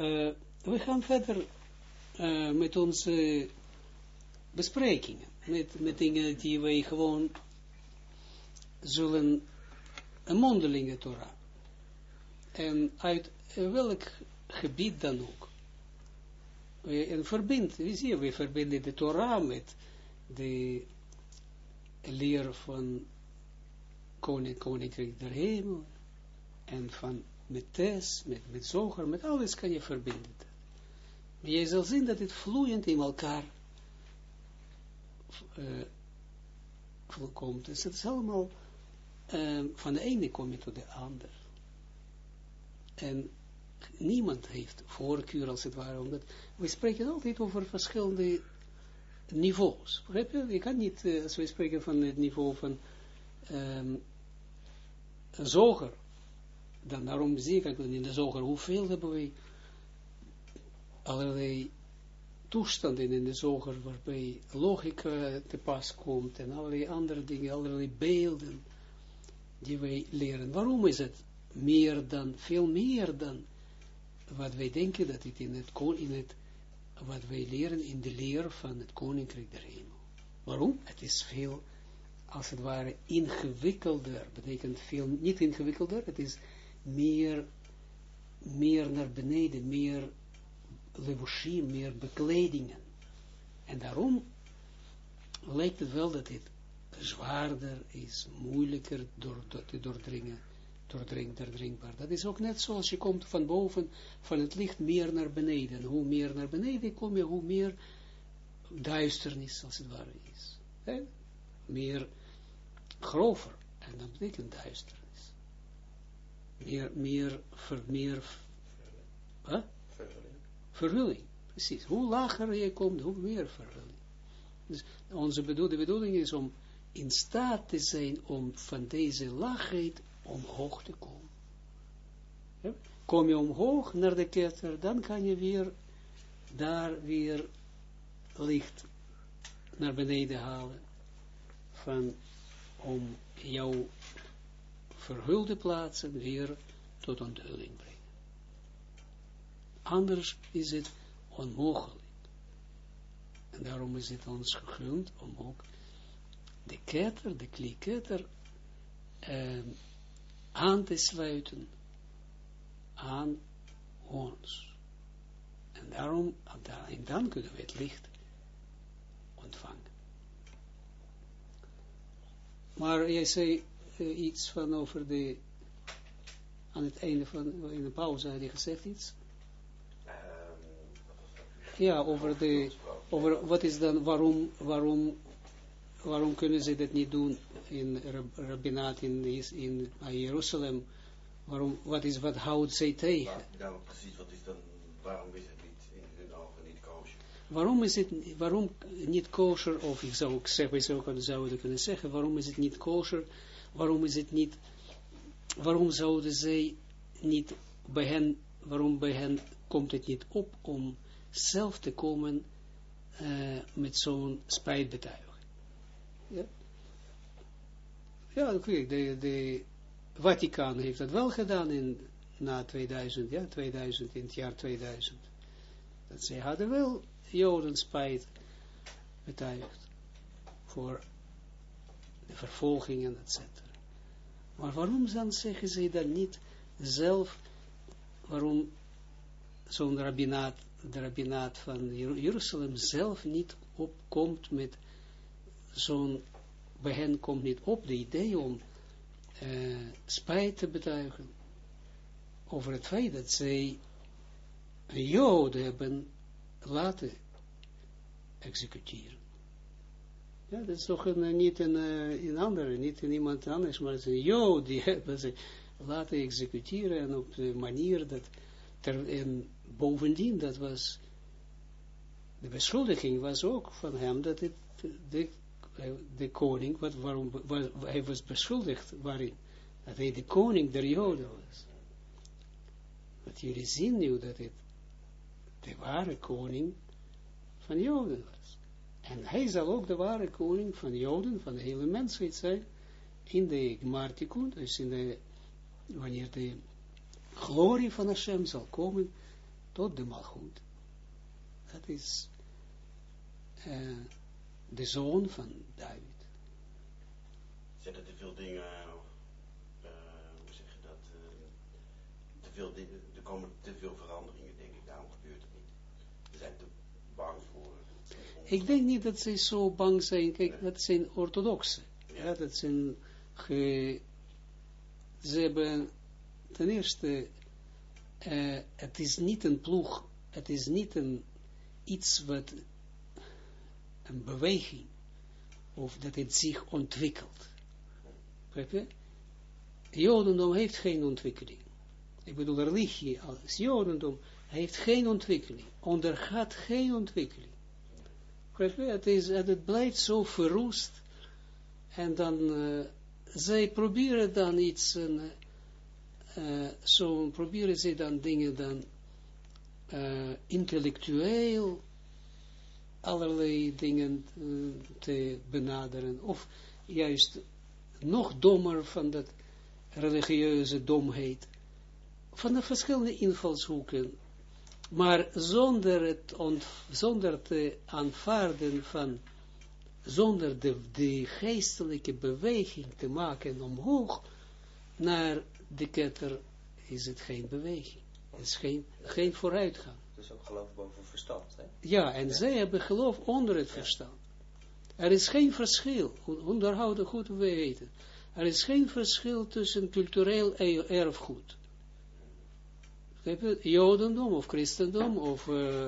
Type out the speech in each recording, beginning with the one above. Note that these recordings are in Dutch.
uh, we gaan verder uh, met onze besprekingen, met, met dingen die wij gewoon zullen een mondelinge Torah. En uit welk gebied dan ook. En verbindt, wie zie je, we verbinden de Torah met de leer van koning, koninkrijk der hemel, en van met Tes, met, met Zoger, met alles kan je verbinden. Maar je zal zien dat het vloeiend in elkaar uh, komt. Dus het is allemaal, uh, van de ene kom je tot de ander. En niemand heeft voorkeur als het ware, omdat we spreken altijd over verschillende niveaus. Begrijp je? Je kan niet, uh, als we spreken van het niveau van um, zoger, dan daarom zie ik in de zoger, hoeveel hebben wij allerlei toestanden in de zoger, waarbij logica te pas komt, en allerlei andere dingen, allerlei beelden, die wij leren. Waarom is het meer dan, veel meer dan, wat wij denken dat het in het, in het wat wij leren in de leer van het koninkrijk der hemel. Waarom? Het is veel, als het ware, ingewikkelder, betekent veel, niet ingewikkelder, het is meer, meer naar beneden, meer levushim, meer bekledingen. En daarom lijkt het wel dat het zwaarder is, moeilijker door, te doordringen, doordring, doordringbaar. Dat is ook net zoals je komt van boven, van het licht meer naar beneden. Hoe meer naar beneden kom je, hoe meer duisternis, als het ware, is. Meer grover. En dat betekent duisternis. Meer, meer, ver, meer, huh? vervulling. Precies. Hoe lager je komt, hoe meer vervulling. Dus onze bedoelde bedoeling is om in staat te zijn om van deze laagheid omhoog te komen. Kom je omhoog naar de ketter, dan kan je weer daar weer licht naar beneden halen van om jouw verhulde plaatsen weer tot onthulling brengen. Anders is het onmogelijk. En daarom is het ons gegund om ook de ketter, de klieketter, eh, aan te sluiten aan ons. En daarom, en dan kunnen we het licht ontvangen. Maar jij zei uh, iets van over de, aan het einde van, in de pauze had je gezegd iets? Ja, over de, over wat is dan, waarom, waarom, waarom kunnen ze dat niet doen in rabbinaat in, in, Jeruzalem? Waarom, wat is, wat houdt zij tegen? Ja, precies, wat is dan, waarom is het niet in hun ogen niet kosher? Waarom is het, waarom niet kosher, of ik zou ook zeggen, zouden kunnen zeggen, waarom is het niet kosher, waarom is het niet, waarom zouden zij niet bij hen, waarom bij hen komt het niet op om zelf te komen uh, met zo'n spijtbetuiging. Ja, ja de, de Vaticaan heeft dat wel gedaan in, na 2000, ja, 2000, in het jaar 2000. Dat zij hadden wel Joden spijt betuigd voor vervolgingen, etc. Maar waarom dan zeggen ze dan niet zelf, waarom zo'n rabbinaat de rabbinaat van Jeruzalem zelf niet opkomt met zo'n, bij hen komt niet op de idee om uh, spijt te betuigen over het feit dat zij een Joden hebben laten executeren. Ja, dat is toch een, niet een, een andere, niet in iemand anders, maar het is een Jood die hebben ze laten executeren en op de manier dat ter, en bovendien, dat was, de beschuldiging was ook van hem, dat het, de, de koning, wat, waarom, waar, hij was beschuldigd, waarin, dat hij de koning der Joden was. Dat jullie zien nu dat het de ware koning van Joden was. En hij zal ook de ware koning van Joden, van de hele mensheid zijn, in de Martikun, dus in de, wanneer de glorie van Hashem zal komen, tot de malgoed. Dat is uh, de zoon van David. Zetten te veel dingen, uh, hoe zeg je dat, uh, te veel dingen, er komen te veel veranderingen, denk ik, daarom gebeurt het niet. Ze zijn te bang voor. Ik denk niet dat ze zo bang zijn, kijk, dat zijn orthodoxen. Ja. ja, dat zijn, ge, ze hebben ten eerste, uh, het is niet een ploeg, het is niet een, iets wat, een beweging, of dat het zich ontwikkelt. Begrijp je? Jodendom heeft geen ontwikkeling. Ik bedoel, religie als Jodendom heeft geen ontwikkeling, ondergaat geen ontwikkeling. Het, is, het blijft zo verroest, en dan, uh, zij proberen dan iets, uh, zo proberen ze dan dingen dan uh, intellectueel allerlei dingen te benaderen, of juist nog dommer van dat religieuze domheid, van de verschillende invalshoeken, maar zonder het zonder te aanvaarden van, zonder de, de geestelijke beweging te maken omhoog naar de ketter, is het geen beweging. Het is geen, geen vooruitgang. Dus ook geloof boven verstand, hè? Ja, en ja. zij hebben geloof onder het ja. verstand. Er is geen verschil, onderhouden goed weten. Er is geen verschil tussen cultureel erfgoed. Jodendom of christendom of, uh,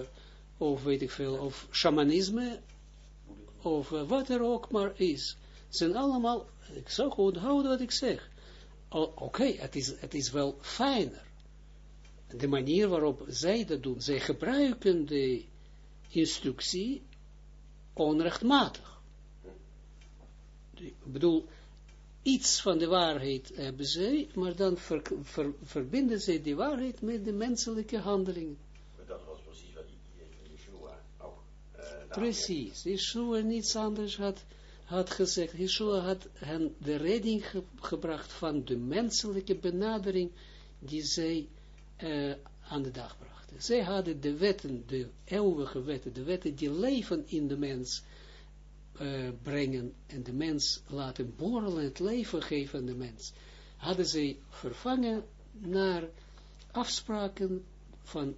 of weet ik veel, of shamanisme of uh, wat er ook maar is. Zijn allemaal, ik zou onthouden wat ik zeg. Oké, okay, het, is, het is wel fijner. De manier waarop zij dat doen, zij gebruiken de instructie onrechtmatig. Ik bedoel, iets van de waarheid hebben zij, maar dan ver, ver, verbinden zij die waarheid met de menselijke handelingen. Maar dat was precies wat Yeshua ook uh, Precies, Yeshua niets anders had, had gezegd. Yeshua had hen de redding ge gebracht van de menselijke benadering die zij uh, aan de dag brachten. Zij hadden de wetten, de eeuwige wetten, de wetten die leven in de mens, uh, brengen en de mens laten borrelen, het leven geven aan de mens, hadden zij vervangen naar afspraken van,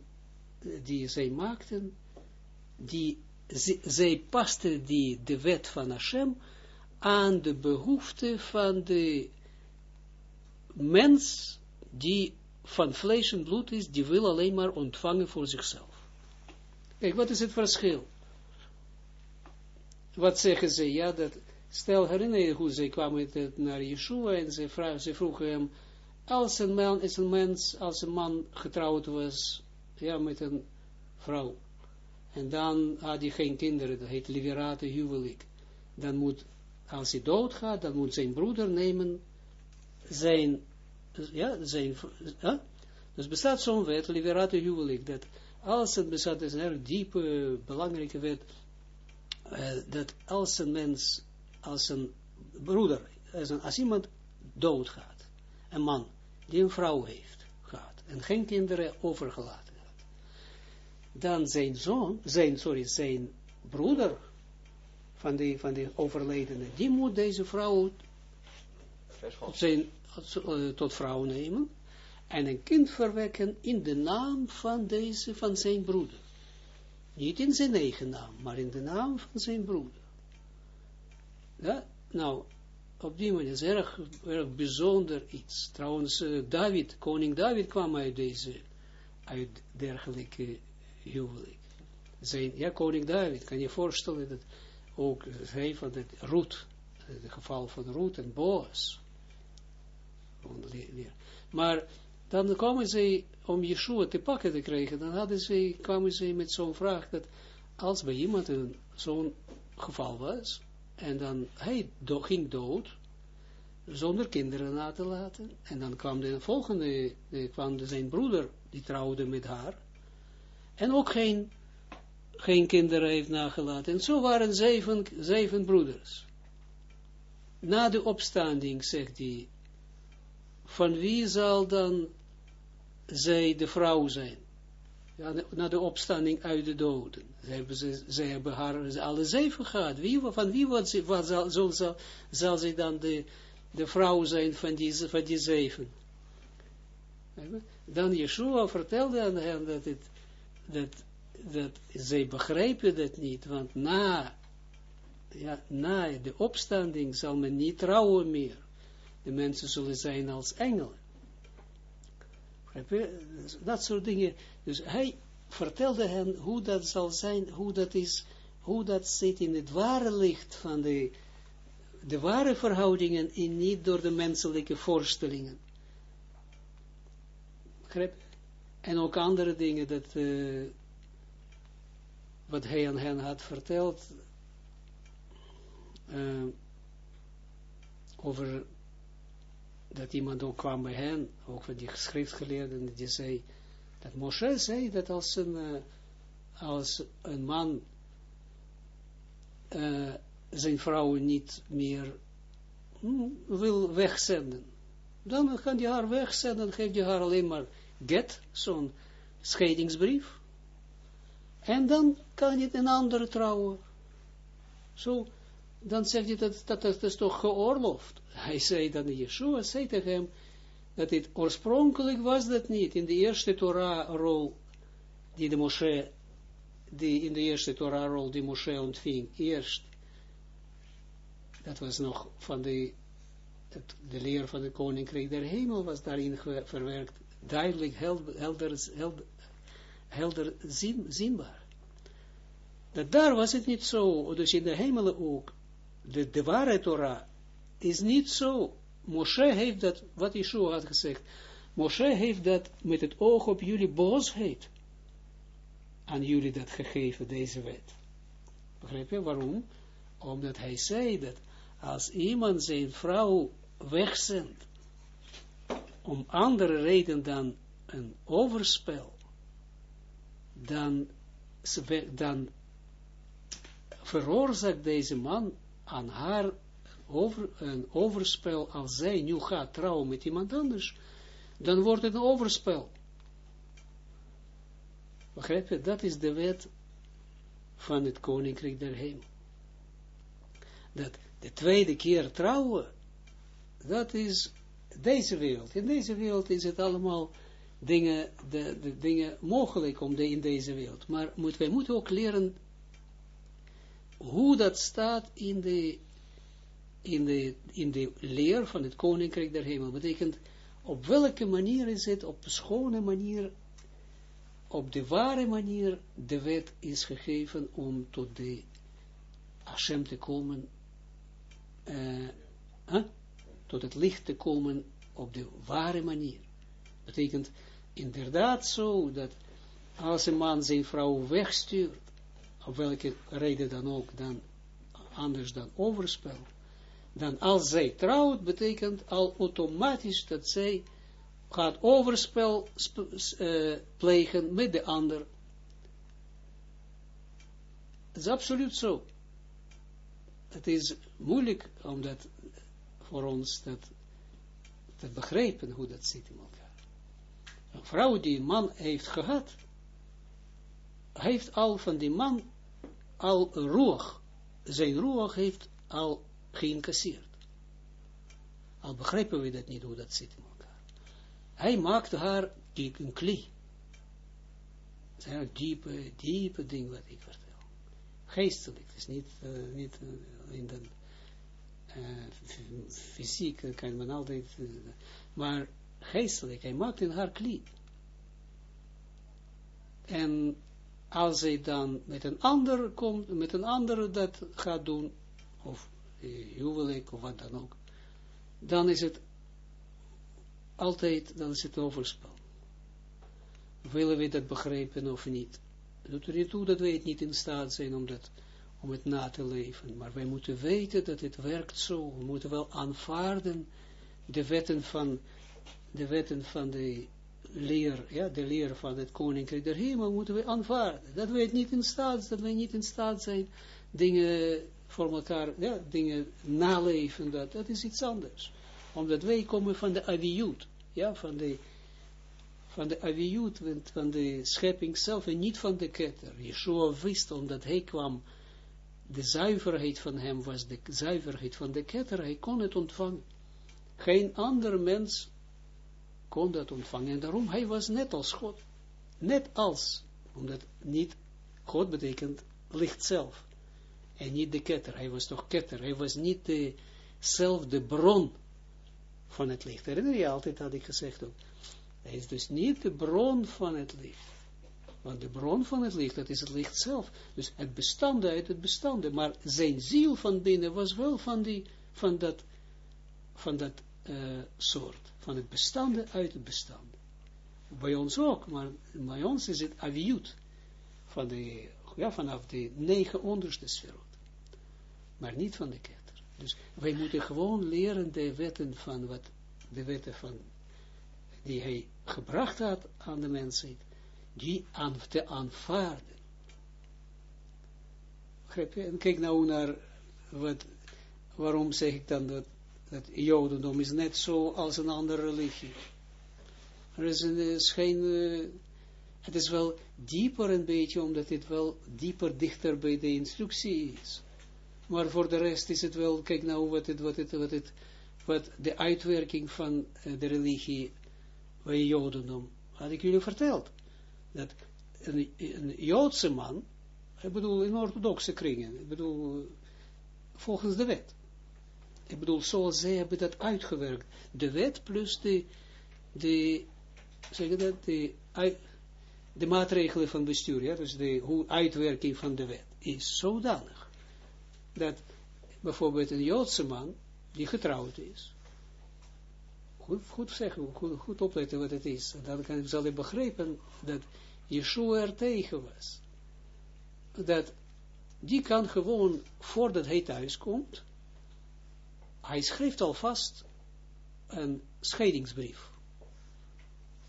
die zij maakten, die, zij pasten die, de wet van Hashem aan de behoefte van de mens die van vlees en bloed is, die wil alleen maar ontvangen voor zichzelf. Kijk, wat is het verschil? Wat zeggen ze? Ja, dat, stel, herinner je hoe ze kwamen naar Yeshua en ze, vragen, ze vroegen hem, als een man, als een man getrouwd was, ja, met een vrouw, en dan had hij geen kinderen, dat heet liberate huwelijk, dan moet, als hij doodgaat, dan moet zijn broeder nemen, zijn, ja, zijn, ja, dus bestaat zo'n wet, liberate huwelijk, dat als het bestaat, is een erg diepe, belangrijke wet, uh, dat als een mens, als een broeder, als, een, als iemand doodgaat, een man die een vrouw heeft gehad en geen kinderen overgelaten had, dan zijn zoon, zijn, sorry, zijn broeder van die, van die overledene, die moet deze vrouw zijn, uh, tot vrouw nemen en een kind verwekken in de naam van deze, van zijn broeder. Niet in zijn eigen naam, maar in de naam van zijn broeder. Ja, nou, op die manier is erg, erg bijzonder iets. Trouwens, uh, David, koning David kwam uit deze, uit dergelijke huwelijk. Zijn, ja, koning David, kan je voorstellen dat ook hij van het Roet, het geval van Roet en Boas. Maar dan komen ze, om Yeshua te pakken te krijgen, dan hadden ze, kwamen ze met zo'n vraag, dat als bij iemand zo'n geval was, en dan hij ging dood, zonder kinderen na te laten, en dan kwam de volgende, de, kwam de, zijn broeder, die trouwde met haar, en ook geen, geen kinderen heeft nagelaten, en zo waren zeven, zeven broeders. Na de opstanding, zegt hij, van wie zal dan zij de vrouw zijn? Ja, na de opstanding uit de doden. Ze hebben, ze, hebben haar alle zeven gehad. Wie, van wie wat, wat zal, zal, zal, ze dan de, de vrouw zijn van die, van zeven? Dan Yeshua vertelde aan hen dat, het, dat, dat zij begrijpen dat niet, want na, ja, na de opstanding zal men niet trouwen meer. De mensen zullen zijn als engelen. Dat soort dingen. Dus hij vertelde hen hoe dat zal zijn, hoe dat is, hoe dat zit in het ware licht van de, de ware verhoudingen en niet door de menselijke voorstellingen. En ook andere dingen dat, uh, wat hij aan hen had verteld, uh, over dat iemand ook kwam bij hen, ook van die schriftgeleerden, die zei, dat Moshe zei dat als een, uh, als een man uh, zijn vrouw niet meer mm, wil wegzenden, dan kan je haar wegzenden, geeft je haar alleen maar get, zo'n scheidingsbrief, en dan kan je een ander trouwen. Zo, dan zegt hij dat, dat, dat is toch geoorloofd. Hij zei dan, Yeshua zei tegen hem, dat het oorspronkelijk was dat niet. In de eerste Torah-rol, die de Moshe, die in de eerste Torah-rol die Moshe ontving, eerst, dat was nog van de, de leer van de koninkrijk der hemel, was daarin verwerkt, duidelijk, helder, helder, helder, helder zin, zinbaar. Dat daar was het niet zo, dus in de hemelen ook, de, de ware Torah is niet zo. Moshe heeft dat, wat Yeshua had gezegd, Moshe heeft dat met het oog op jullie boosheid aan jullie dat gegeven, deze wet. Begrijp je waarom? Omdat hij zei dat als iemand zijn vrouw wegzendt om andere reden dan een overspel, dan, dan veroorzaakt deze man aan haar over, een overspel, als zij nu gaat trouwen met iemand anders, dan wordt het een overspel. Begrijp je? Dat is de wet van het koninkrijk der hemel. Dat de tweede keer trouwen, dat is deze wereld. In deze wereld is het allemaal dingen, de, de dingen mogelijk om de, in deze wereld. Maar moet, wij moeten ook leren hoe dat staat in de, in de, in de leer van het koninkrijk der hemel. Betekent, op welke manier is het, op een schone manier, op de ware manier, de wet is gegeven om tot de Hashem te komen, uh, tot het licht te komen op de ware manier. Betekent inderdaad zo, dat als een man zijn vrouw wegstuurt, op welke reden dan ook, dan anders dan overspel, dan als zij trouwt, betekent al automatisch dat zij gaat overspel uh, plegen met de ander. Het is absoluut zo. Het is moeilijk om dat voor ons dat te begrijpen hoe dat zit in elkaar. Een vrouw die een man heeft gehad, heeft al van die man al roeg, zijn roeg heeft al geïncasseerd. Al begrijpen we dat niet, hoe dat zit in elkaar. Hij maakte haar een klie. Het zijn een diepe, diepe ding wat ik vertel. Geestelijk, het is niet, uh, niet uh, in de uh, fysiek, kan men altijd, maar geestelijk, hij maakte haar klie. En als hij dan met een ander komt, met een ander dat gaat doen, of huwelijk, of wat dan ook, dan is het altijd, dan is het overspel. Willen we dat begrijpen of niet? Doet er niet toe dat wij het niet in staat zijn om, dat, om het na te leven, maar wij moeten weten dat het werkt zo, we moeten wel aanvaarden de wetten van, de wetten van de leer, ja, de leer van het koninkrijk der hemel moeten we aanvaarden. Dat het niet in staat, dat we niet in staat zijn dingen voor elkaar, ja, dingen naleven, dat, dat is iets anders. Omdat wij komen van de aviut, ja, van de, van de aviut, van de schepping zelf, en niet van de ketter. Yeshua wist, omdat hij kwam, de zuiverheid van hem was de zuiverheid van de ketter, hij kon het ontvangen. Geen ander mens kon dat ontvangen. En daarom, hij was net als God. Net als, omdat niet, God betekent licht zelf. En niet de ketter, hij was toch ketter, hij was niet zelf de bron van het licht. Herinner je altijd, had ik gezegd ook. Hij is dus niet de bron van het licht. Want de bron van het licht, dat is het licht zelf. Dus het bestande uit het bestande. Maar zijn ziel van binnen was wel van, die, van dat, van dat uh, soort. Van het bestande uit het bestande. Bij ons ook, maar bij ons is het aviut. Van de, ja, vanaf de negen onderste sferot. Maar niet van de ketter. Dus wij moeten gewoon leren de wetten van wat, de wetten van, die hij gebracht had aan de mensheid, die aan te aanvaarden. Begrijp? En kijk nou naar, wat, waarom zeg ik dan dat, dat Jodendom is net zo als een andere religie. Er is, een, is geen, uh, het is wel dieper een beetje, omdat het wel dieper dichter bij de instructie is. Maar voor de rest is het wel, kijk nou wat het, wat het, wat het, wat de uitwerking van uh, de religie bij Jodendom, had ik jullie verteld. Dat een, een Joodse man, ik bedoel in orthodoxe kringen, ik bedoel volgens de wet. Ik bedoel, zoals zij hebben dat uitgewerkt. De wet plus de, de zeg dat, de, de maatregelen van bestuur, ja, dus de uitwerking van de wet, is zodanig. Dat bijvoorbeeld een Joodse man, die getrouwd is, goed, goed zeggen, goed, goed opletten wat het is. Dan kan, zal je begrijpen dat Yeshua er tegen was. Dat die kan gewoon, voordat hij thuis komt, hij schrijft alvast een scheidingsbrief.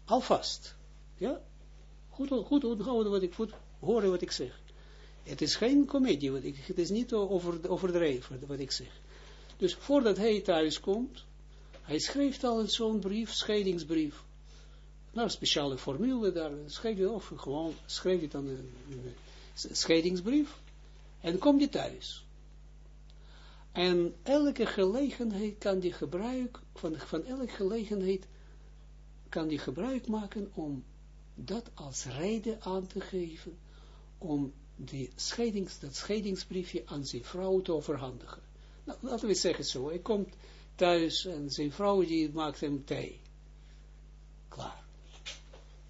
Alvast. Ja? Goed, goed onthouden wat ik, goed horen wat ik zeg. Het is geen komedie, wat ik, het is niet over, overdreven wat ik zeg. Dus voordat hij thuis komt, hij schreef al zo'n brief, scheidingsbrief. Nou, speciale formule daar, schreef je of gewoon, schreef je dan een, scheidingsbrief. En kom je thuis. En elke gelegenheid kan die gebruik, van, van elke gelegenheid kan die gebruik maken om dat als reden aan te geven, om die scheidings, dat scheidingsbriefje aan zijn vrouw te overhandigen. Nou, laten we zeggen zo, hij komt thuis en zijn vrouw die maakt hem thee. Klaar.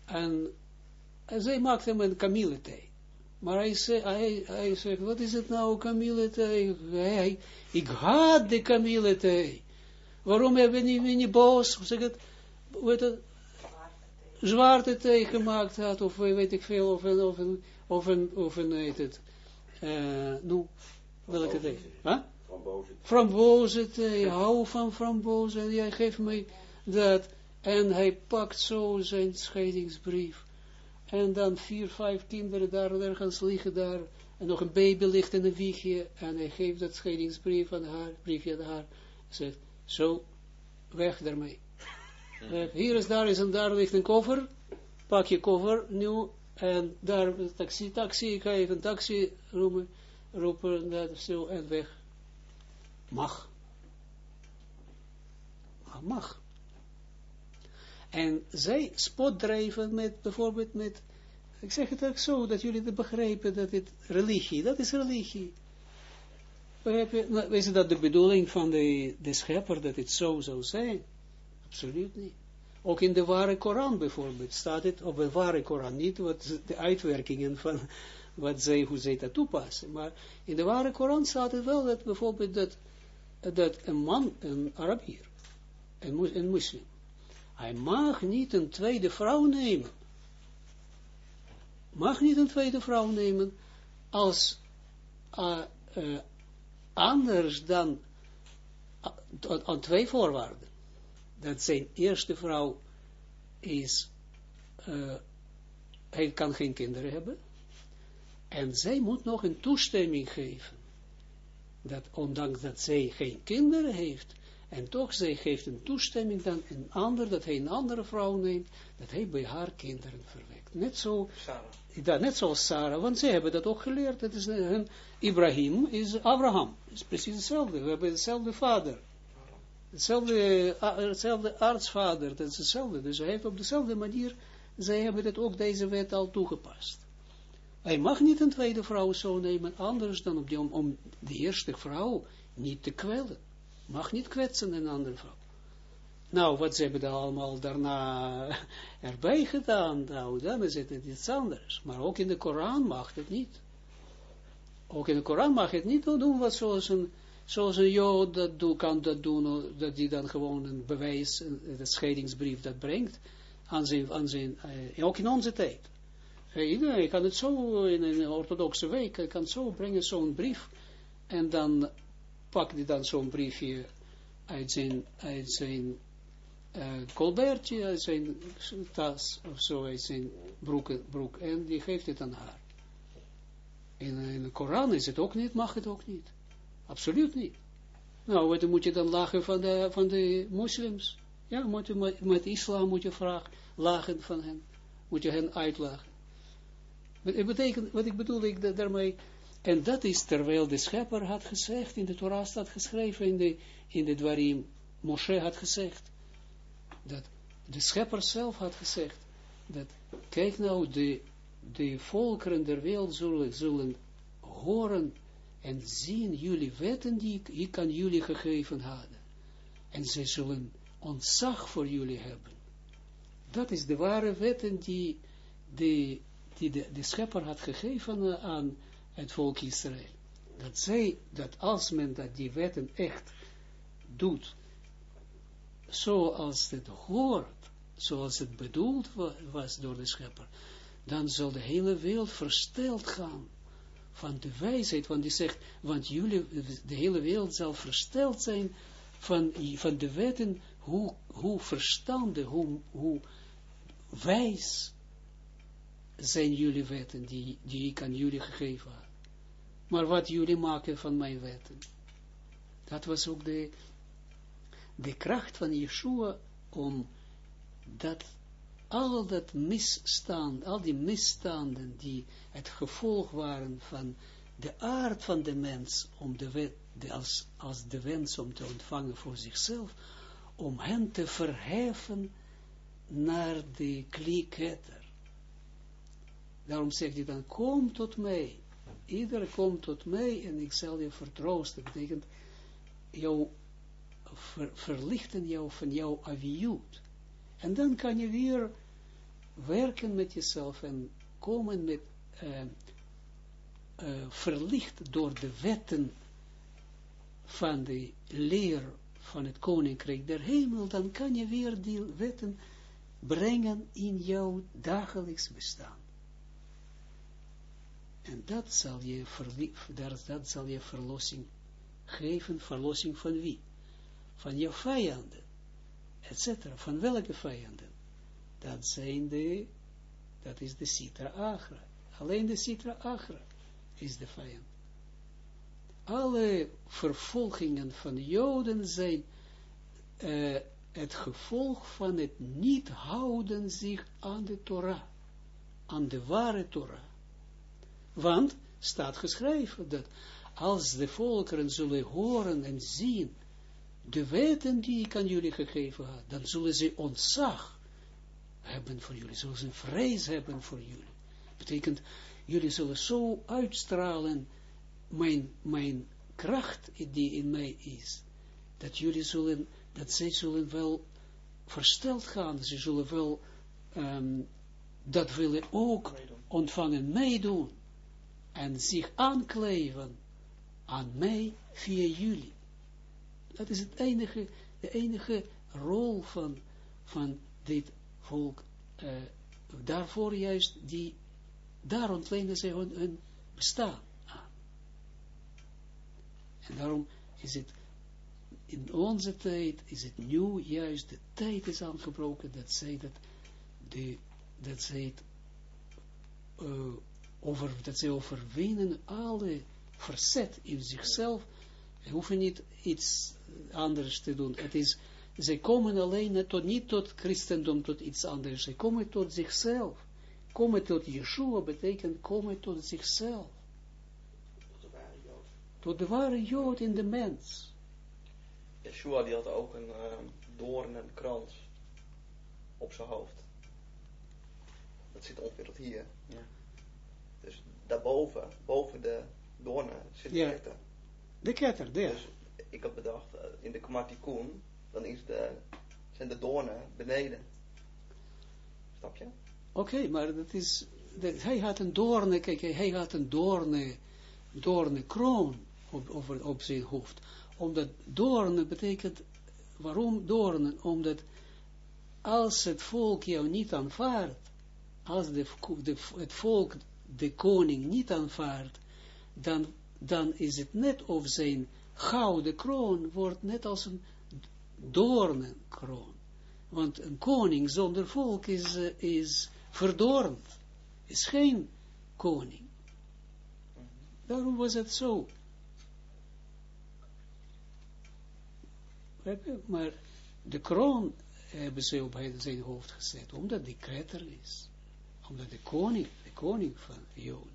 En, zij maakt hem een kamille thee. Maar hij, zei, hij, hij zegt, wat is het nou, kamille thee? Hij, ik haat de kamille thee. Waarom hebben je niet, boos? Zeg het, weet het, zwarte thee gemaakt had, of weet ik veel, of een, of een, of een, of een weet het, uh, nou, welke thee? Huh? Frambozen thee, hou van frambozen, en jij geeft mij dat, en hij pakt zo zijn scheidingsbrief, en dan vier, vijf kinderen daar ergens liggen daar, en nog een baby ligt in een wiegje, en hij geeft dat scheidingsbrief aan haar, briefje aan haar, zegt, zo, weg daarmee. Uh, hier is, daar is en daar ligt een koffer, pak je koffer nu, en daar, taxi, taxi, ik ga even taxi roepen, roepen, dat zo, en weg. Mag. Mag. En zij spotdrijven met, bijvoorbeeld met, ik zeg het ook zo, dat jullie het begrijpen, dat het religie, dat is religie. Is dat de bedoeling van de, de schepper, dat het zo zou zijn? Absoluut niet. Ook in de ware Koran bijvoorbeeld staat het, op de ware Koran, niet wat de uitwerkingen van wat zij, hoe zij dat toepassen, maar in de ware Koran staat het wel dat bijvoorbeeld dat, dat een man, een Arabier, een, een moslim, hij mag niet een tweede vrouw nemen. Mag niet een tweede vrouw nemen als uh, uh, anders dan uh, aan twee voorwaarden. Dat zijn eerste vrouw is, hij kan geen kinderen hebben. En zij moet nog een toestemming geven. Dat ondanks dat zij geen kinderen heeft, En toch, zij geeft een toestemming dan een ander, dat hij een andere vrouw neemt, dat hij bij haar kinderen verwekt. Net zo, Sarah. net zoals Sarah, want zij hebben dat ook geleerd. Dat is hun, Ibrahim is Abraham. Is precies hetzelfde. We hebben dezelfde vader. Hetzelfde, hetzelfde artsvader, dat is hetzelfde. Dus hij heeft op dezelfde manier, zij hebben dat ook deze wet al toegepast. Hij mag niet een tweede vrouw zo nemen, anders dan op die, om, om de eerste vrouw niet te kwellen. Mag niet kwetsen een andere vrouw. Nou, wat ze hebben dan allemaal daarna erbij gedaan, nou, dan is het iets anders. Maar ook in de Koran mag het niet. Ook in de Koran mag het niet doen wat zoals een, zoals een Jood dat doen, kan dat doen, dat die dan gewoon een bewijs, een, scheidingsbrief dat brengt, aan zijn, zijn uh, ook in onze tijd. Uh, iedereen kan het zo, in een orthodoxe week, kan zo brengen, zo'n brief, en dan pakt hij dan zo'n briefje uit zijn, uit zijn uh, colbertje, uit zijn tas, of zo, uit zijn broek, broek, en die geeft het aan haar. In, de Koran is het ook niet, mag het ook niet. Absoluut niet. Nou, wat moet je dan lachen van de, van de moslims? Ja, moet je met, islam moet je vragen, lachen van hen. Moet je hen uitlachen. Wat ik bedoel ik daarmee, en dat is terwijl de schepper had gezegd, in de Torah staat geschreven, in de, in de Dwarim, Moshe had gezegd, dat de schepper zelf had gezegd, dat, kijk nou, de, de volkeren der wereld zullen, zullen horen en zien jullie wetten die ik, aan jullie gegeven hadden. En ze zullen ontzag voor jullie hebben. Dat is de ware wetten die, die, die de, de schepper had gegeven aan het volk Israël. Dat zij, dat als men dat die wetten echt doet, zoals het hoort, zoals het bedoeld was door de schepper, dan zal de hele wereld versteld gaan van de wijsheid, want die zegt, want jullie, de hele wereld zal versteld zijn van, van de wetten, hoe, hoe verstandig, hoe, hoe wijs zijn jullie wetten, die, die ik aan jullie gegeven had. Maar wat jullie maken van mijn wetten, dat was ook de, de kracht van Yeshua om dat al dat misstand, al die misstanden die het gevolg waren van de aard van de mens, om de wet, als, als de wens om te ontvangen voor zichzelf, om hen te verheffen naar de klieketter. Daarom zegt hij dan, kom tot mij. Ieder komt tot mij en ik zal je vertroosten. Dat betekent, jou ver, verlichten jou van jouw aviut. En dan kan je weer werken met jezelf en komen met, uh, uh, verlicht door de wetten van de leer van het koninkrijk der hemel, dan kan je weer die wetten brengen in jouw dagelijks bestaan. En dat zal je, dat zal je verlossing geven, verlossing van wie? Van je vijanden, etc. Van welke vijanden? Dat zijn de, dat is de Sitra Agra. Alleen de Sitra Agra is de vijand. Alle vervolgingen van de Joden zijn uh, het gevolg van het niet houden zich aan de Torah, aan de ware Torah. Want, staat geschreven, dat als de volkeren zullen horen en zien, de wetten die ik aan jullie gegeven had, dan zullen ze ontzag hebben voor jullie, zullen ze vrees hebben voor jullie. Betekent, jullie zullen zo uitstralen, mijn, mijn kracht die in mij is, dat jullie zullen, dat zij zullen wel versteld gaan, ze zullen wel um, dat willen ook ontvangen, meedoen, en zich aankleven aan mij via jullie. Dat is het enige, de enige rol van, van dit volk. Uh, daarvoor juist, die, daar ontlenen ze hun, hun bestaan aan. En daarom is het, in onze tijd, is het nu juist, de tijd is aangebroken, dat zij dat, de, dat zij het, uh, over, dat zij overwinnen alle verzet in zichzelf, hoeven niet iets anders te doen. Het is, zij komen alleen tot, niet tot christendom, tot iets anders. Zij komen tot zichzelf. Komen tot Yeshua betekent komen tot zichzelf. Tot de ware Jood. Tot de ware Jood in de mens. Yeshua die had ook een uh, doornenkrans op zijn hoofd. Dat zit ongeveer tot hier. Ja. Dus daarboven, boven de doornen, zit de Ja. ketter. De ketter, daar. Dus ik had bedacht, eh, in de Kamatikoen, dan is de, zijn de doornen beneden. Snap je? Oké, maar dat is, dat, hij had een doorne, kijk, hij had een doorne, doorne kroon op, over, op zijn hoofd. Omdat doorne betekent, waarom doornen? Omdat als het volk jou niet aanvaardt, als de, de, het volk de koning niet aanvaardt, dan, dan is het net of zijn gouden kroon wordt net als een doornenkroon. Want een koning zonder volk is, eh, is is geen koning. Daarom was het zo. Maar de kroon hebben ze op zijn hoofd gezet, omdat die kretter is. Omdat de koning, koning van Joden.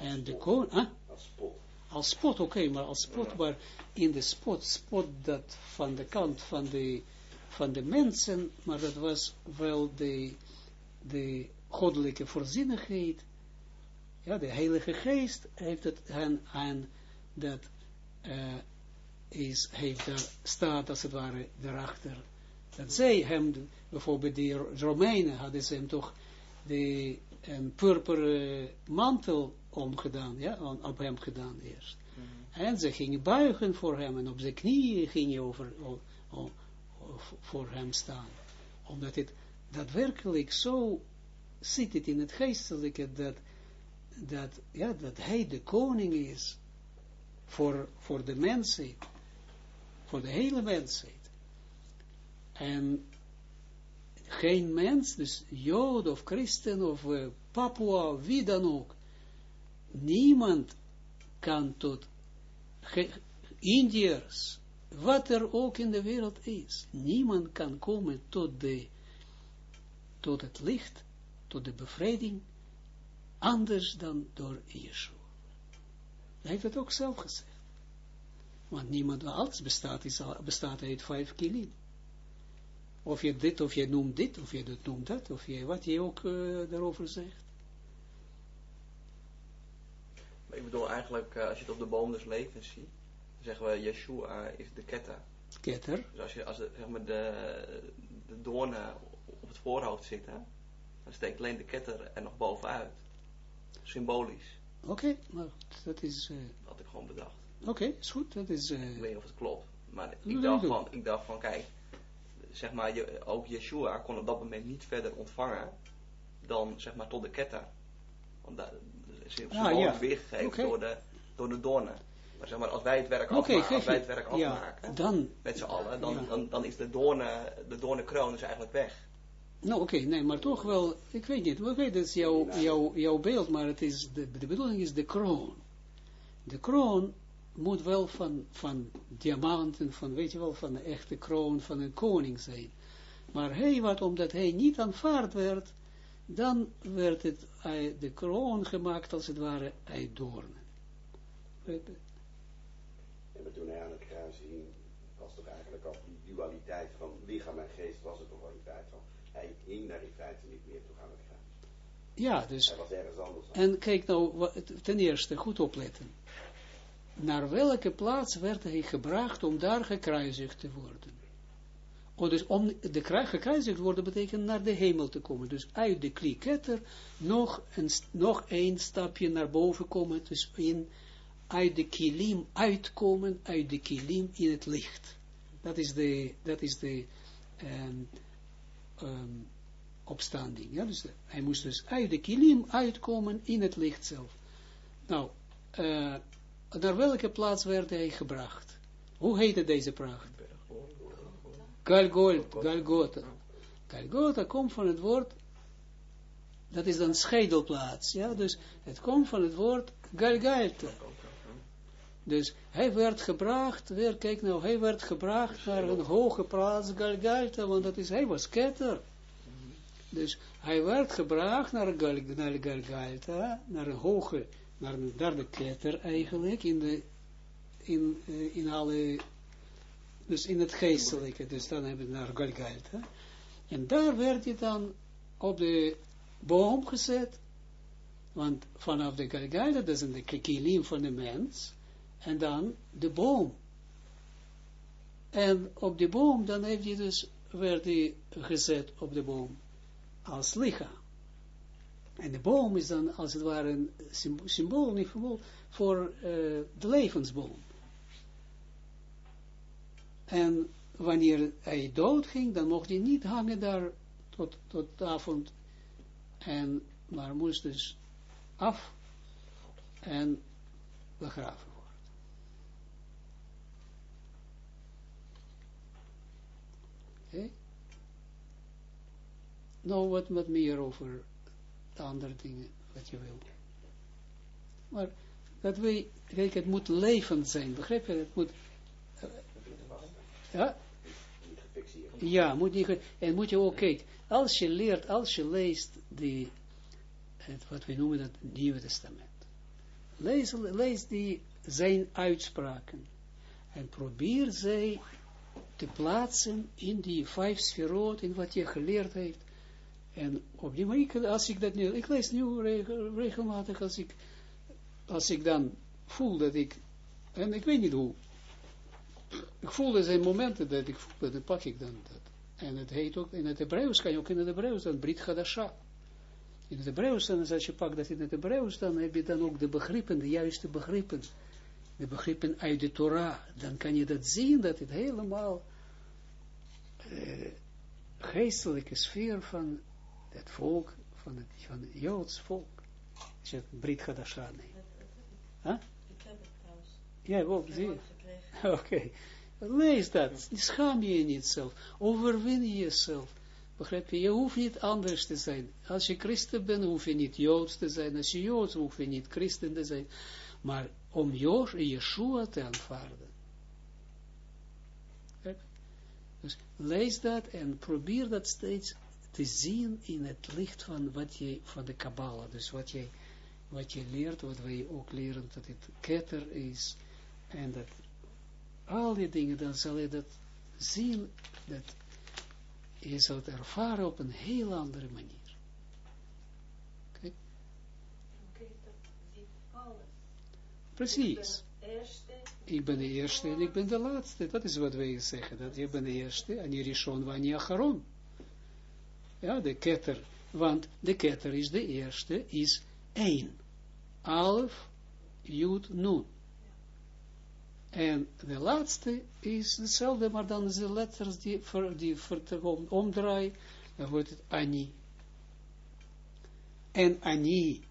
En de koning, ah, Als spot. als spot, oké, maar als spot, maar in de spot, spot dat van de kant van de, van de mensen, maar dat was wel de, de goddelijke voorzienigheid, ja, de heilige geest heeft het aan, aan dat, eh, is, heeft daar, staat als het ware daarachter, dat zij hem, bijvoorbeeld die Romeinen hadden ze hem toch de, een purperen mantel omgedaan, ja, op hem gedaan eerst. En ze gingen buigen voor hem en op zijn knieën gingen over, o- o- o- voor hem staan. Omdat het daadwerkelijk zo zit het in het geestelijke dat, dat, ja, dat hij de koning is voor, voor de mensheid, voor de hele mensheid. En geen mens, dus Jood of Christen of eh, Papua, wie dan ook, niemand kan tot Indiërs, wat er ook in de wereld is, niemand kan komen tot, de, tot het licht, tot de bevrijding, anders dan door Yeshua. Hij heeft het ook zelf gezegd. Want niemand alles bestaat, is, bestaat uit vijf kilim. Of je dit, of je noemt dit, of je dat noemt dat, of je, wat je ook eh, daarover zegt. Maar ik bedoel eigenlijk, eh, als je het op de boom des levens ziet, dan zeggen we Yeshua is de ketter. Ketter. Dus als, je, als de, zeg maar de, de doornen op het voorhoofd zitten, dan steekt alleen de ketter er nog bovenuit. Symbolisch. Oké, maar goed, dat is, eh, Dat had ik gewoon bedacht. oké, is goed, dat is, eh, Ik weet niet of het klopt. Maar ik dacht, van, ik dacht van, kijk, zeg maar, je, ook Yeshua kon op dat moment niet verder ontvangen dan, zeg maar, tot de ketter. Want dat is symbolisch Ah, ja. weergegeven door, de, door de doornen. Maar zeg maar, als wij het werk, afmaken, als wij het werk ja, afmaken, dan, met z'n allen, dan, Ja. dan, dan is de doornen, de doornenkroon is eigenlijk weg. nou oké, nee, maar toch wel, ik weet niet, oké, dat is jouw, jouw, jouw beeld, maar het is, de, de bedoeling is de kroon. De kroon moet wel van, van diamanten, van, weet je wel, van de echte kroon van een koning zijn. Maar hij, wat omdat hij niet aanvaard werd, dan werd het uit de kroon gemaakt, als het ware, uit doornen. Maar toen hij aan het kruis hing, was toch eigenlijk al die dualiteit van lichaam en geest was het toch al in feite van. Hij hing in feite niet meer toch aan het kruis. Ja, dus Hij was ergens anders aan. En kijk nou, ten eerste, goed opletten. Naar welke plaats werd hij gebracht om daar gekruisigd te worden? Dus om de krui- gekruisigd worden betekent naar de hemel te komen. Dus uit de kliketter nog een, nog een stapje naar boven komen. Dus in, uit de kilim uitkomen, uit de kilim in het licht. Dat is de, dat is de ehm, ehm, opstanding. Dus hij moest dus uit de kilim uitkomen in het licht zelf. Nou, eh, naar welke plaats werd hij gebracht? Hoe heette deze pracht? Galgol, Galgota. Galgota komt van het woord, dat is dan schedelplaats, ja, dus het komt van het woord Galgalta. Dus hij werd gebracht, weer, kijk nou, hij werd gebracht naar een hoge plaats, Galgalta, want dat is, hij was ketter. Dus hij werd gebracht naar, Gal, naar naar een hoge, naar een derde ketter eigenlijk, in de, in, uh, in alle, dus in het geestelijke, dus dan hebben we naar Galgalta. En daar werd hij dan op de boom gezet, want vanaf de Galgalta, dat is de kilim van de mens, en dan de boom. En op de boom, dan heeft hij dus, werd hij gezet op de boom als lichaam. En de boom is dan als het ware een symbool, niet symbool voor uh, de levensboom. En wanneer hij doodging, dan mocht hij niet hangen daar tot, tot avond. En, maar moest dus af en begraven worden. Okay. Nou, wat, wat meer over de andere dingen, wat je wil. Maar dat wij, kijk, het moet levend zijn, begrijp je? Het moet, uh, ja? Ja, moet niet, en moet je ook, kijk, als je leert, als je leest die, wat we noemen het Nieuwe Testament, lees, lees die, zijn uitspraken, en probeer zij te plaatsen in die vijf sferot, in wat je geleerd heeft, en op die manier, als ik dat nu, ik lees nu regelmatig, als ik, als ik dan voel dat ik, en ik weet niet hoe, ik voel er zijn momenten dat ik voel, dan pak ik dan dat. En het heet ook, in het Hebreeuws kan je ook in het Hebreeuws dan Brit Hadasha. In het Hebreeuws, dan als je pakt dat in het Hebreeuws, dan heb je dan ook de begrippen, de juiste begrippen. De begrippen uit de Torah. Dan kan je dat zien, dat het helemaal uh, geestelijke sfeer van het volk, van het, van het Joods volk. Als je het Brit Hadasha neemt. Huh? Ik heb het trouwens. Ja, ook, zie Oké. Okay. Lees dat. Schaam je niet zelf. Overwin jezelf. Begrijp je? Je hoeft niet anders te zijn. Als je christen bent, hoef je niet joods te zijn. Als je joods, hoef je niet christen te zijn. Maar om Yeshua te aanvaarden. Dus lees dat en probeer dat steeds te zien in het licht van wat je, van de Kabbalah. Dus wat je, wat je leert, wat wij ook leren, dat het ketter is. En dat al die dingen, dan zal je dat zien, dat je zult ervaren op een heel andere manier. Oké? Okay. Precies. Ik ben de eerste en ik ben de laatste. Dat is wat wij zeggen. Dat je bent de eerste en je rishon van je. Ja, de ketter. Want de ketter is de eerste, is één. Alf, Jud, Nun. En de laatste is hetzelfde, maar dan de letters die, voor, die voor omdraaien, dan wordt het Ani. En Ani,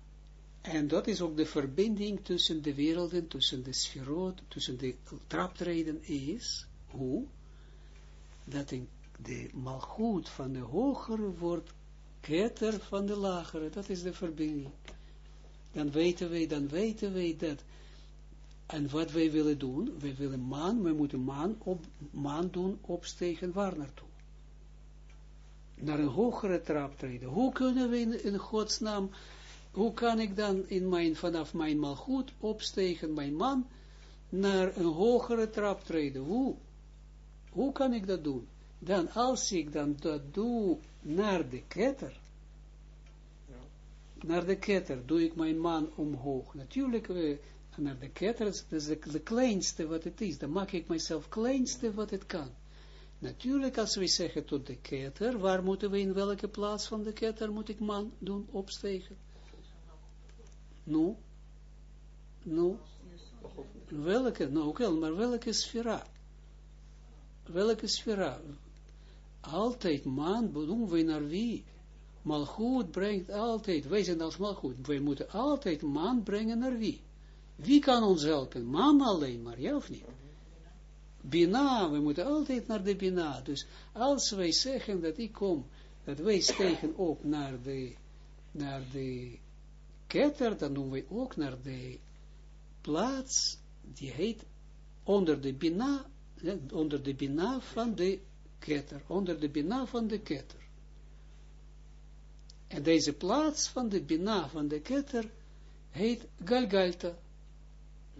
en dat is ook de verbinding tussen de werelden, tussen de sferot, tussen de traptreden is, hoe? Dat in de malgoed van de hogere wordt ketter van de lagere, dat is de verbinding. Dan weten wij, dan weten wij dat en wat wij willen doen, wij willen maan, we moeten maan, op, maan doen opstegen, waar naartoe? Naar een hogere trap treden. Hoe kunnen we in, Gods naam, hoe kan ik dan in mijn, vanaf mijn malgoed opstegen, mijn man, naar een hogere trap treden? Hoe? Hoe kan ik dat doen? Dan als ik dan dat doe naar de ketter, naar de ketter, doe ik mijn man omhoog. Natuurlijk, we, naar de ketter, dat is de, kleinste wat het is. Dan maak ik mezelf kleinste wat het kan. Natuurlijk, als we zeggen tot de ketter, waar moeten we in welke plaats van de ketter moet ik man doen opstegen? Nu? Nu? Welke, nou oké, maar welke sfera? Welke sfera? Altijd man doen we naar wie? Malgoed brengt altijd, wij zijn als malgoed, wij moeten altijd man brengen naar wie? Wie kan ons helpen? Man alleen maar, ja of niet? Bina, we moeten altijd naar de Bina. Dus als wij zeggen dat ik kom, dat wij stegen op naar de, naar de ketter, dan doen wij ook naar de plaats die heet onder de bina, onder de bina van de ketter, onder de bina van de ketter. En deze plaats van de bina van de ketter heet Galgalta.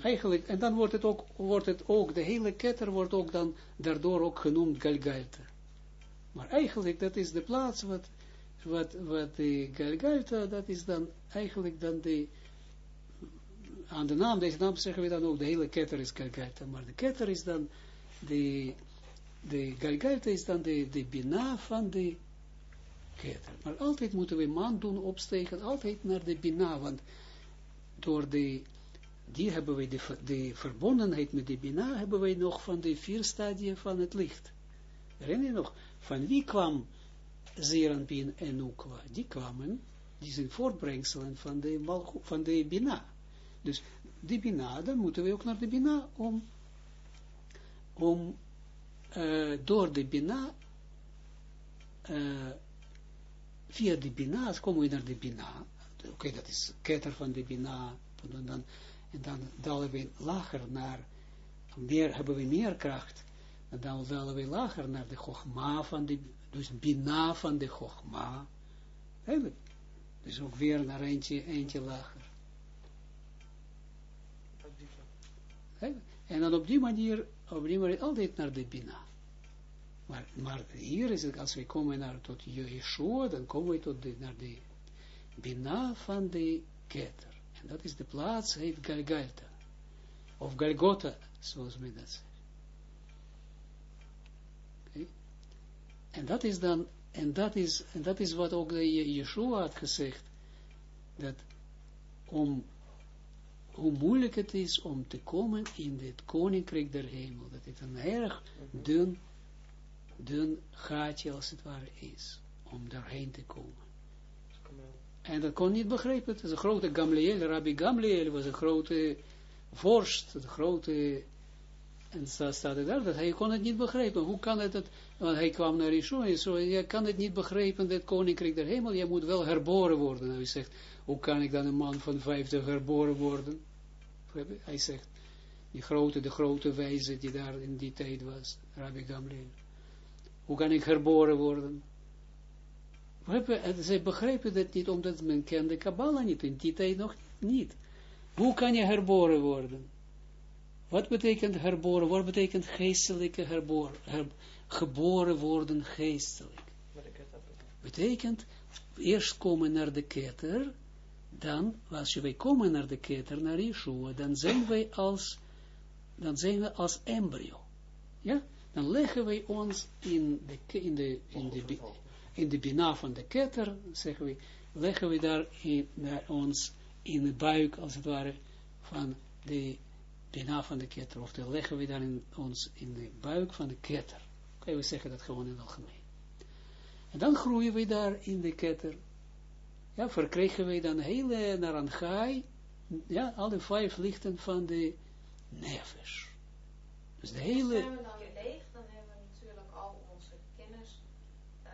Eigenlijk, en dan wordt het ook, wordt het ook, de hele ketter wordt ook dan daardoor ook genoemd Galgalta. Maar eigenlijk, dat is de plaats wat, wat, wat de Galgalta, dat is dan eigenlijk dan de, aan de naam, deze naam zeggen we dan ook, de hele ketter is Galgalta, maar de ketter is dan, de, de Galgalta is dan de, de bina van de ketter. Maar altijd moeten we man doen opstegen, altijd naar de bina, want door de, die hebben we de, de verbondenheid met de bina, hebben wij nog van de vier stadia van het licht. Herinner je nog, van wie kwam Zeranpin en Nukwa? Die kwamen, die zijn voortbrengselen van de, van de bina. Dus die Bina, dan moeten we ook naar de Bina om, om uh, door de Bina, uh, via de Bina, komen we naar de Bina. Oké, okay, dat is ketter van de Bina. En dan, en dan dalen we lager naar, meer, hebben we meer kracht. En dan dalen we lager naar de Chogma van de, dus Bina van de Chogma. Dus ook weer naar eentje, eentje lager. En dan op die manier, op die manier altijd naar de Bina. Maar, hier is het, als we komen naar tot Yeshua, dan komen we tot de, naar de Bina van de Keter. En dat is de plaats, heet Galgalta. Of Galgota, zoals men dat zegt. Okay. En dat is dan, en dat is, en dat is wat ook de Yeshua had gezegd, dat om hoe moeilijk het is om te komen in het koninkrijk der hemel. Dat het een erg dun, dun gaatje als het ware is, om daarheen te komen. En dat kon niet begrijpen. Het is een grote Gamliel, Rabbi Gamliel was een grote vorst, een grote, en staat het daar, dat hij kon het niet begrijpen. Hoe kan het, dat, want hij kwam naar Yeshua en zo, je kan het niet begrijpen, dat koninkrijk der hemel, je moet wel herboren worden. En hij zegt, hoe kan ik dan een man van vijftig herboren worden? Hij zegt, die grote, de grote wijze die daar in die tijd was, Rabbi Gamliel. Hoe kan ik herboren worden? Zij begrepen dat niet, omdat men kende Kabbalah niet, in die tijd nog niet. Hoe kan je herboren worden? Wat betekent herboren? Wat betekent geestelijke herboren? Her, geboren worden geestelijk. Betekent eerst komen naar de ketter, dan, als wij komen naar de keter, naar Yeshua, dan zijn wij als, dan zijn we als embryo. Ja? Dan leggen wij ons in de, in de, in de, in de bina van de keter, zeggen we, leggen we daar in, naar ons in de buik, als het ware, van de bina van de keter, of dan leggen we daar in, ons in de buik van de keter. Oké, we zeggen dat gewoon in het algemeen. En dan groeien we daar in de keter, ja, verkregen wij dan hele naranjai, ja, alle vijf lichten van de nefesh. Dus de hele... Zijn we dan weer leeg, dan hebben we natuurlijk al onze kennis uh,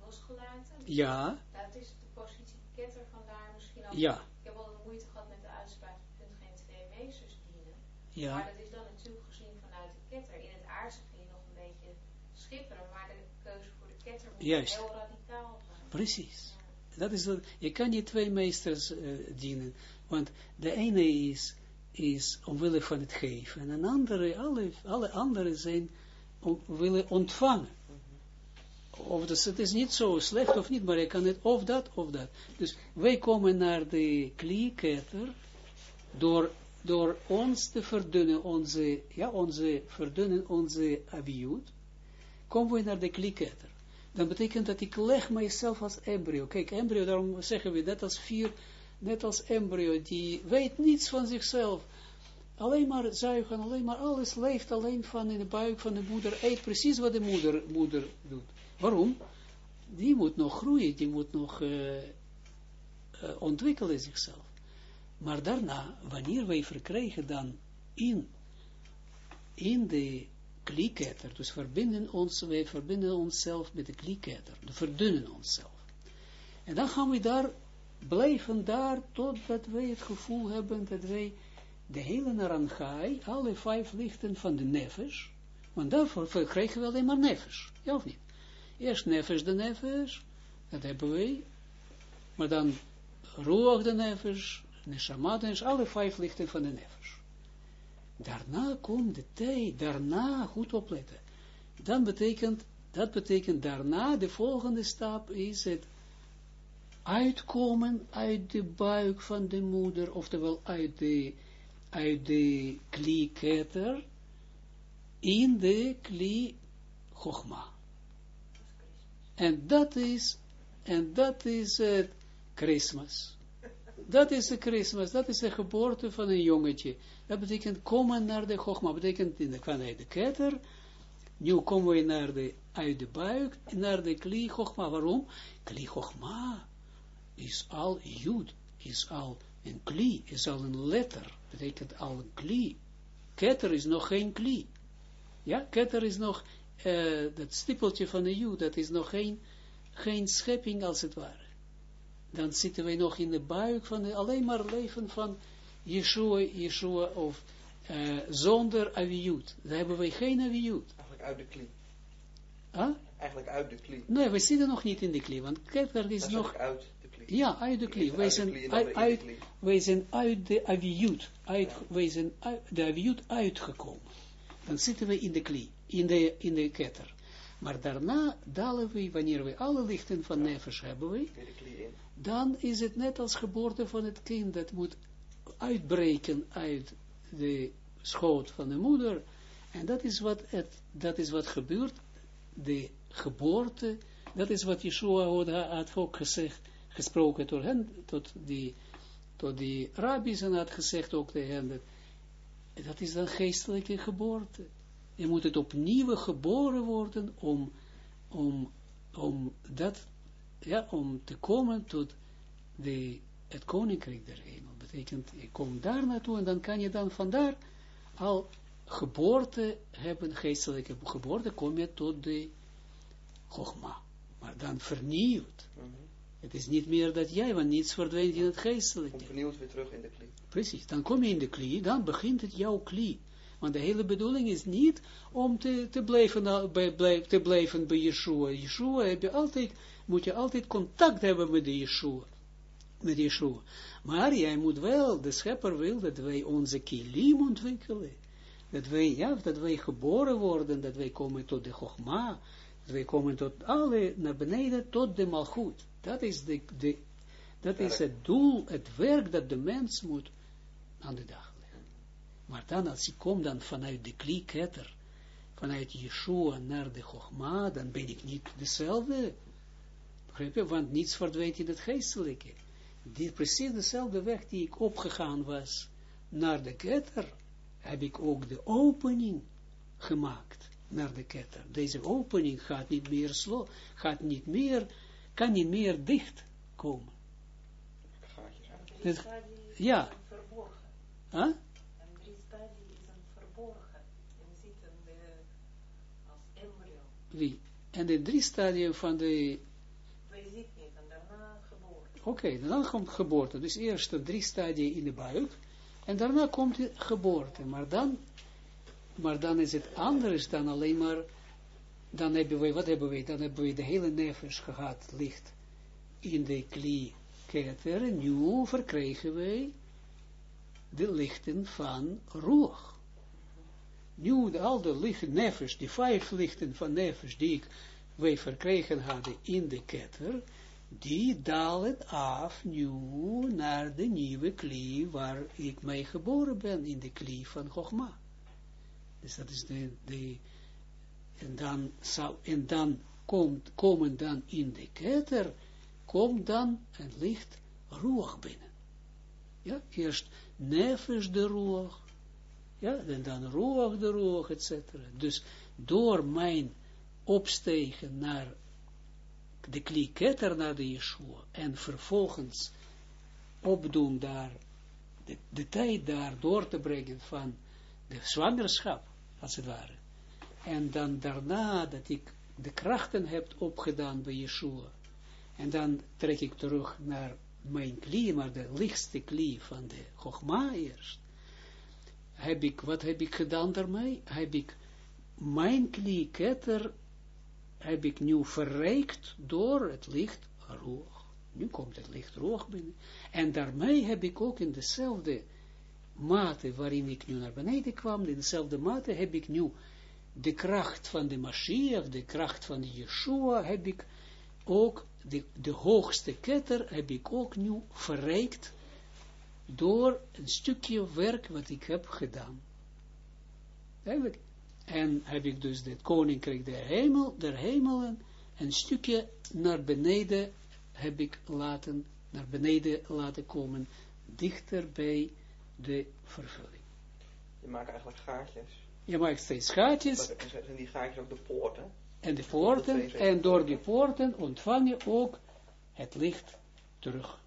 losgelaten. Ja. Dat is de positie ketter, vandaar misschien ook. Ja. Ik heb wel moeite gehad met de uitspraak, je kunt geen twee meesters dienen. Ja. Maar dat is dan natuurlijk gezien vanuit de ketter. In het aardse kun je nog een beetje schipperen, maar de keuze voor de ketter moet Juist. heel radicaal zijn. Precies. Dat is wat, je kan niet twee meesters uh, dienen, want de ene is, is omwille van het geven, en een andere, alle, alle anderen zijn om, willen ontvangen. Of dus het is niet zo slecht of niet, maar je kan het of dat of dat. Dus wij komen naar de klieketter door, door ons te verdunnen, onze, ja, onze, verdunnen onze aviut, komen we naar de klieketter dan betekent dat ik leg mijzelf als embryo. Kijk, embryo, daarom zeggen we net als vier, net als embryo, die weet niets van zichzelf. Alleen maar zuigen, alleen maar alles leeft alleen van in de buik van de moeder, eet precies wat de moeder, moeder doet. Waarom? Die moet nog groeien, die moet nog uh, uh, ontwikkelen zichzelf. Maar daarna, wanneer wij verkrijgen dan in, in de dus verbinden ons, wij verbinden onszelf met de klieketter, we verdunnen onszelf. En dan gaan we daar, blijven daar, totdat wij het gevoel hebben dat wij de hele Naranjai, alle vijf lichten van de nefesh, want daarvoor krijgen we alleen maar nefesh, ja of niet? Eerst nefesh de nefesh, dat hebben we, maar dan roog de nefesh, neshama de alle vijf lichten van de nefesh. Daarna komt de tijd, daarna, goed opletten, dan betekent, dat betekent daarna, de volgende stap is het uitkomen uit de buik van de moeder, oftewel uit de, uit de kli-keter, in de kli chogma. En dat is, en dat is het Christmas. Dat is de Christmas, dat is de geboorte van een jongetje. Dat betekent komen naar de Chogma, betekent in de, vanuit de ketter, nu komen we naar de, uit de buik, naar de Kli Chogma. Waarom? Kli Chogma is al Jud, is al een Kli, is al een letter, betekent al een Kli. Ketter is nog geen Kli. Ja, ketter is nog, uh, dat stippeltje van de Jud, dat is nog geen, geen schepping als het ware. Dan zitten wij nog in de buik van de, alleen maar leven van Yeshua, Yeshua of uh, zonder aviyut. Dan hebben wij geen aviyut. Eigenlijk uit de kli. Huh? Eigenlijk uit de kli. Nee, we zitten nog niet in de kli, want kijk, is Dat nog... uit de kli. Ja, uit de kli. Wij zijn uit, wij zijn uit de aviyut, uit, wij zijn uit, de aviyut uitgekomen. Dan zitten we in de kli, in de, in de ketter. Maar daarna dalen we, wanneer we alle lichten van nefesh hebben we, dan is het net als geboorte van het kind, dat moet uitbreken uit de schoot van de moeder. En dat is wat, het, dat is wat gebeurt, de geboorte, dat is wat Yeshua had, had ook gezegd, gesproken tot hen, tot die, tot die rabbis en had gezegd ook tegen hen, dat, dat is dan geestelijke geboorte. Je moet het opnieuw geboren worden om, om, om dat, ja, om te komen tot de, het koninkrijk der hemel. Betekent, je komt daar naartoe en dan kan je dan vandaar al geboorte hebben, geestelijke geboorte, kom je tot de Chogma. Maar dan vernieuwd. Mhm. Het is niet meer dat jij, want niets verdwijnt in het geestelijke. Komt vernieuwd weer terug in de kli. Precies, dan kom je in de klie, dan begint het jouw klie. Want de hele bedoeling is niet om te, te, blijven, blij- te blijven bij Yeshua. Yeshua heb je altijd, moet je altijd contact hebben met de Yeshua. Met Yeshua. Maar jij moet wel, de schepper wil dat wij onze kilim ontwikkelen. Dat wij, ja, dat wij geboren worden, dat wij komen tot de Chogma, dat wij komen tot alle, naar beneden, tot de Malchut. Dat is, de, de, dat is het doel, het werk dat de mens moet aan de dag. Maar dan, als je komt dan vanuit de klieketter, vanuit Yeshua naar de Chogma, dan ben ik niet dezelfde. Begrijp je? Want niets verdwijnt in het geestelijke. Dit precies dezelfde weg die ik opgegaan was naar de ketter, heb ik ook de opening gemaakt naar de ketter. Deze opening gaat niet meer slo, gaat niet meer, kan niet meer dicht komen. Is ja. Huh? En drie stadie is een verborgen. En zit een, eh, als embryo. Wie? En de drie stadia van de Wij zitten niet en daarna geboorte. Oké, dan komt geboorte. Dus eerst de drie stadia in de buik. En daarna komt de geboorte. Maar dan, maar dan is het anders dan alleen maar, dan hebben we, wat hebben we? Dan hebben we de hele nefes gehad, licht in de klie keter. En nu verkrijgen wij de lichten van roeg. Nu, al de lichten nefes, die vijf lichten van nefes die ik, wij verkregen hadden in de ketter, die dalen af nu naar de nieuwe klie waar ik mee geboren ben, in de klie van Chogma. Dus dat is de, en dan, en dan komt, komen dan in de ketter, komt dan een licht roeg binnen. Ja, eerst nefes de roeg, ja, en dan roeg de roeg, etc. Dus door mijn opstegen naar de klieketter naar de Yeshua en vervolgens opdoen daar, de, de tijd daar door te brengen van de zwangerschap, als het ware. En dan daarna dat ik de krachten heb opgedaan bij Yeshua. En dan trek ik terug naar mijn klie, maar de lichtste klie van de Chogma eerst. Heb ik, wat heb ik gedaan daarmee? Heb ik mijn klieketter, heb ik nu verrijkt door het licht roog. Nu komt het licht roog binnen. En daarmee heb ik ook in dezelfde mate waarin ik nu naar beneden kwam, in dezelfde mate heb ik nu de kracht van de Mashiach, de kracht van de Yeshua, heb ik ook, de, de hoogste ketter heb ik ook nu verrijkt door een stukje werk wat ik heb gedaan. Eigenlijk. En heb ik dus het koninkrijk der hemel, der hemelen, een stukje naar beneden heb ik laten, naar beneden laten komen, dichter bij de vervulling. Je maakt eigenlijk gaatjes. Je maakt steeds gaatjes. Zijn die gaatjes ook de poorten. En de poorten, en door die poorten ontvang je ook het licht terug